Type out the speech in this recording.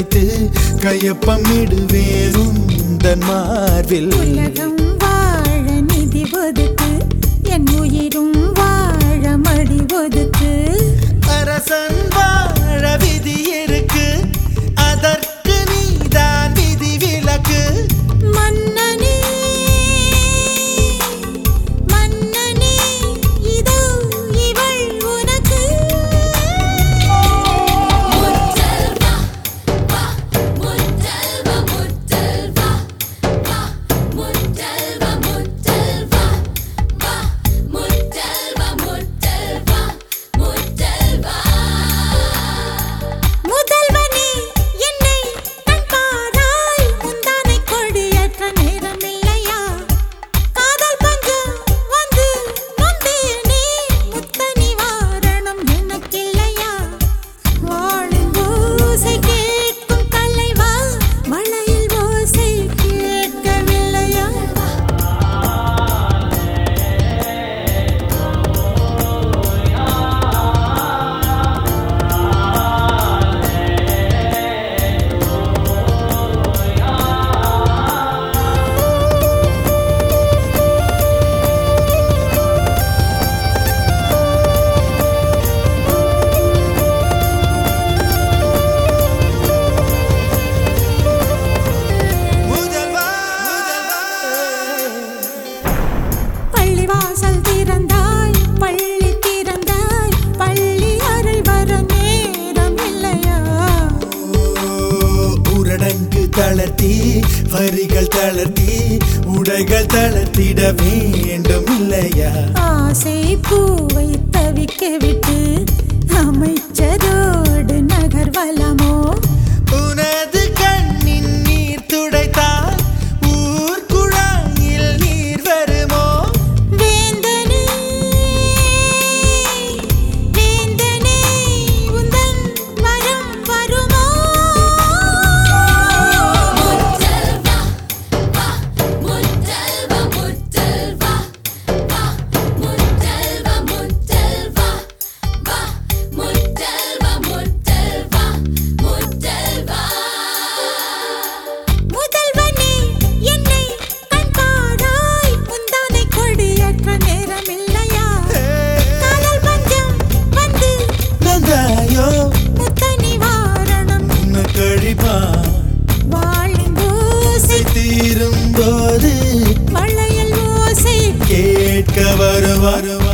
அணைத்து கையப்பமிடுவேன் உந்தன் மார்பில். உலகம் வாழ நிதி ஒதுக்கு என் உயிரும் வாழ மடி ஒதுக்கு. அரசன் வாழ விதியில் தளர்த்தி வரிகள் தளர்த்தி உடைகள் தளர்த்திட வேண்டும் இல்லையா? ஆசை பூவை தவிக்க விட்டு அமைச்சர் var var.